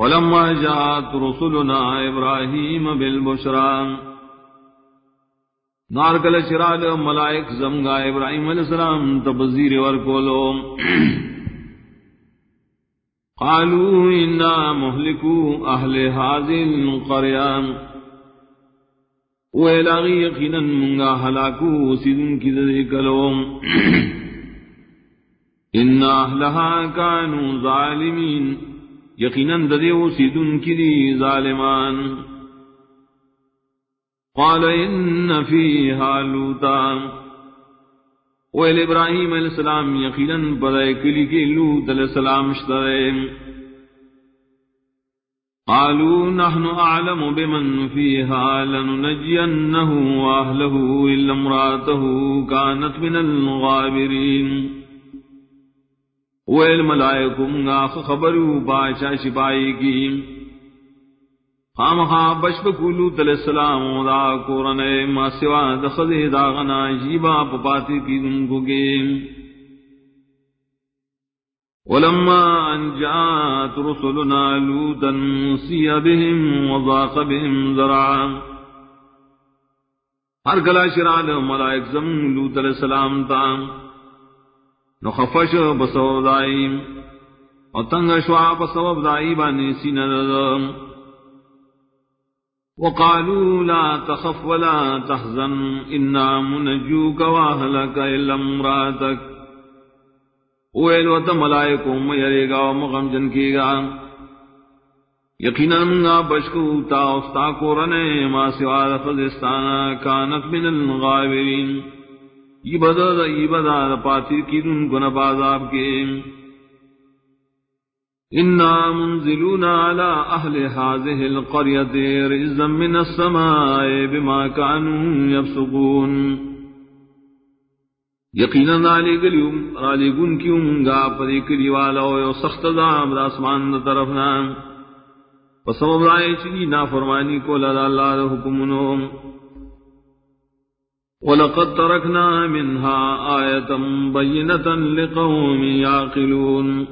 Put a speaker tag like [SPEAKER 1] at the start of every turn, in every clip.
[SPEAKER 1] ولما جاءت رسلنا ابراهيم بالبشرى نارکل چرال ملائک زمگا ابراہیم علیہ السلام تبزیر ورکولو. قالوا انا مهلكو اهل هذه القريه ویلاغی یقینا منگا ہلاکو سیدن کی ذری کلوم ان اہلها كانوا ظالمین. یقینا ددیو سیدن کی دی ظالمان. قال ان فيها لوطا ویل ابراہیم علیہ السلام یقینا بدائے کلی کے لوط علیہ السلام اشترے قالوا نحن اعلم بمن فيها لننجينه واهله الا امراته كانت من الغابرين ویل ملائکم غاخ خبرو باشا شپائی کی۔ خام خام بشپ کولو تل السلام دا کورن ما سوا دخل دا غنا جیبا پپاتی کی دن کو گے ولما ان جاءت رسلنا لوطا سی بهم وضاق بهم ذرعا۔ ہر گلا شرال ملائک زم لوط علیہ السلام تام تا نخفش بسبب دائیم. اور تنگ شوا بسبب دائی بانی سین سینہ وقالوا لا تخف ولا تحزن. إنا منجوك واهلك إلا امراتك ویل و ملائکو میرے گا مغم جن کی گا. یقینا منگا بشکو تا استا کو رنے ما سوا فزستانا کانت من الغابرین. یہ بدا یہ بدا پاتی کی دن کو نبازاب کے۔ إنا منزلون على أهل هذه القرية رزا من السماء بما كانوا يفسقون۔ یقینا علی گلیوم علی گن کیوں گا پری کلی والا او سخت دام آسمان طرف نام پسم رائے چنی نا فرمانی کو لدا اللہ حکم حکمنو ولقد تركنا منها آية بينة لقوم يعقلون.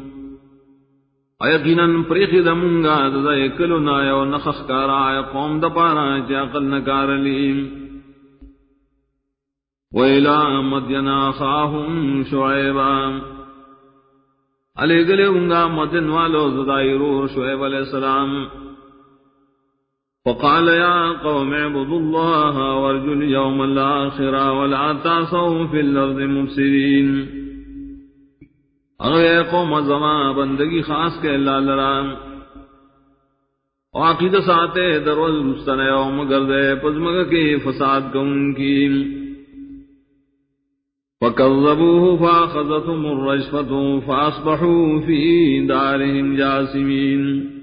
[SPEAKER 1] یقینا پریخ دمونگا ددا یکلو نایو نخخ کارا قوم دا پارا چی عقل نکار لیم ویلا مدینا خاہم شعیبا علی گلے ہونگا مدن والو زدائی رو شعیب علیہ السلام. فقال يا قوم اعبدوا الله وارجوا اليوم الآخر ولا تعصوا في الأرض مفسدين. اگر قوم زمان بندگی خاص کے اللہ لرام عقید ساتے دروز رستن یوم گردے پزمگ کے فساد کن کی. فکذبوه فاخذتهم الرجفة فاصبحوا في دارهم جاسمين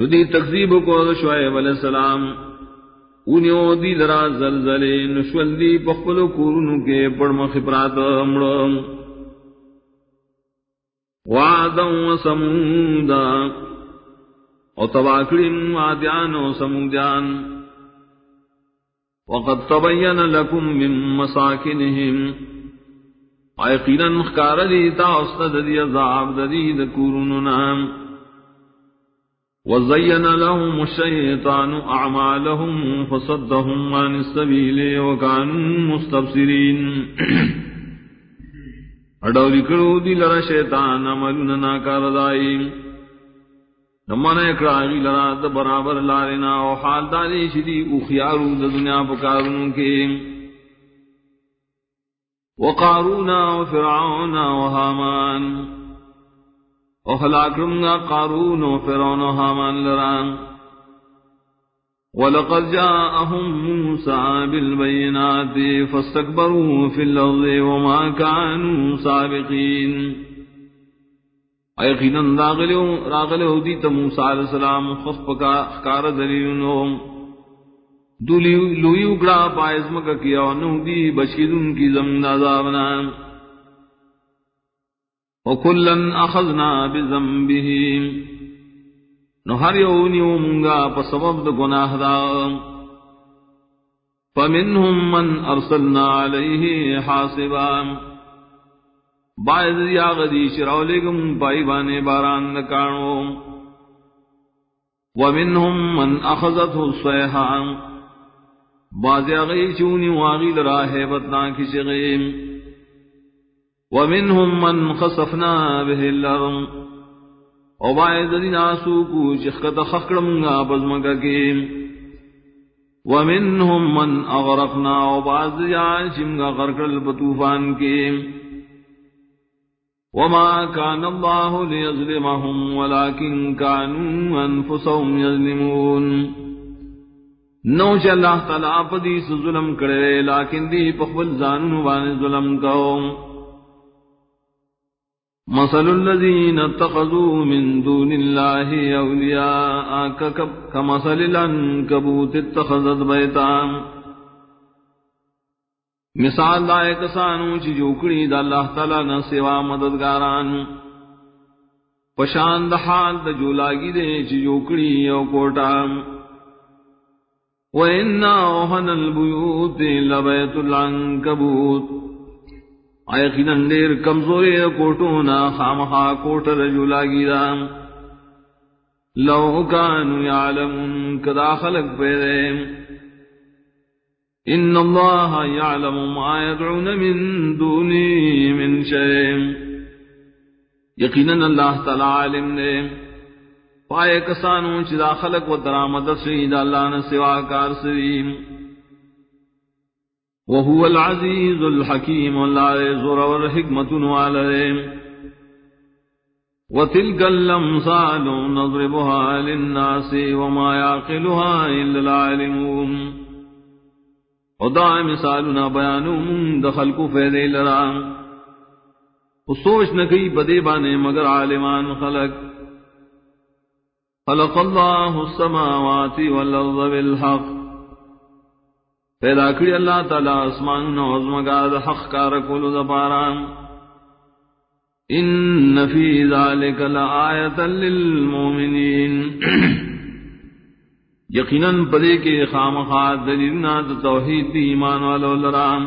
[SPEAKER 1] ندی تقزیب کو شعیب علیہ السلام. انیو دی لرا زلزلے نشول دی پخپلو کورنو کے پڑم خبرات امڑم وعدا وسمودا او تواکڑیم عادیان و سمودیان. وقد تبین لکم من مساکنهم ایقینا مخکار دیتا استد دی عذاب دی ددید کورننا وزین لهم الشیطان اعمالهم فصدهم عن السبیل وکانوا مستبصرین اڈولی کرو دی لرا شیطان عملون ناکار دائی نمان اکڑا غی لرا دا برابر لارنا او حال داری شدی او خیارو دا دنیا پکارنوں کے وقارونا و فرعون و حامان و قارون و فرعون و حامان لران ولقد جاءهم موسى بالبينات فاستكبروا في الأرض وما كانوا سابقين ایقینا راغلو راغلو دیتا موسیٰ علیہ السلام خفق کا اخکار دلیلنو دولی لوی اگڑا پائز مکہ کیا ونہو دی بشیدن کی زمین عذابنا وکلن اخذنا بزنبہم نو ہر یو نیو منگا پا سبب دا گناہ دا. فمنهم من ارسلنا علیہ حاسبا. باید یا غدی شراو لگم پائی باران نکانو. ومنهم من أخذته الصيحة بعض أغي چوني واغي لراه بطنا كشغيم ومنهم من خصفنا به الارم الأرض وبعض الناسو کو چخت خخرمنا بزمگا كيم ومنهم من اغرقنا أغرقنا وبعض يعشم غرق البطوفان كيم وما كان الله ليظلمهم ولكن كانوا أنفسهم يظلمون نو چ اللہ تعالی پدی ظلم کرے لیکن دی پخبل زانن وان ظلم کو مثل الذين اتخذوا من دون الله أولياء كمثل العنكبوت اتخذت بيتان مثال دائے کسانو چی جوکڑی دا اللہ تعالی نہ سوا مددگاران. پشان دا حال دا جو لاگی دے چی جوکڑی او کوٹا. وَإِنَّا أَوْهَنَ الْبُيُوتِ لَبَيْتُ الْعَنْكَبُوتِ. آیقیناً دیر کمزوری کوٹونا خامخا کوٹر جو لاگی لو کانو یعلمون کدا خلق پیدے ان اللہ یعلم ما يدعون من دونی من شیم یقینا اللہ تعالی علم نے پائے کسانو چدا خلق و درامت سید اللہ نے سوا کار سریم وهو العزیز الحکیم اللہ زور والحکمت والرم وتلك الامثال نضربها للناس وما يعقلها الا العالمون. خدا مثالنا بیانو من دخل کو فیدے لرا وہ سوچ نہ گئی بدے بانے مگر عالمان خلق. خلق اللہ السماوات والارض بالحق. پیدا کری اللہ تعالی اسمان نوزمگاد حق کارکول دپارا ان فی ذالک لآیتا للمومنین یقیناً پدے کے خام خاد دلیلنا توحید دی ایمان والو لرام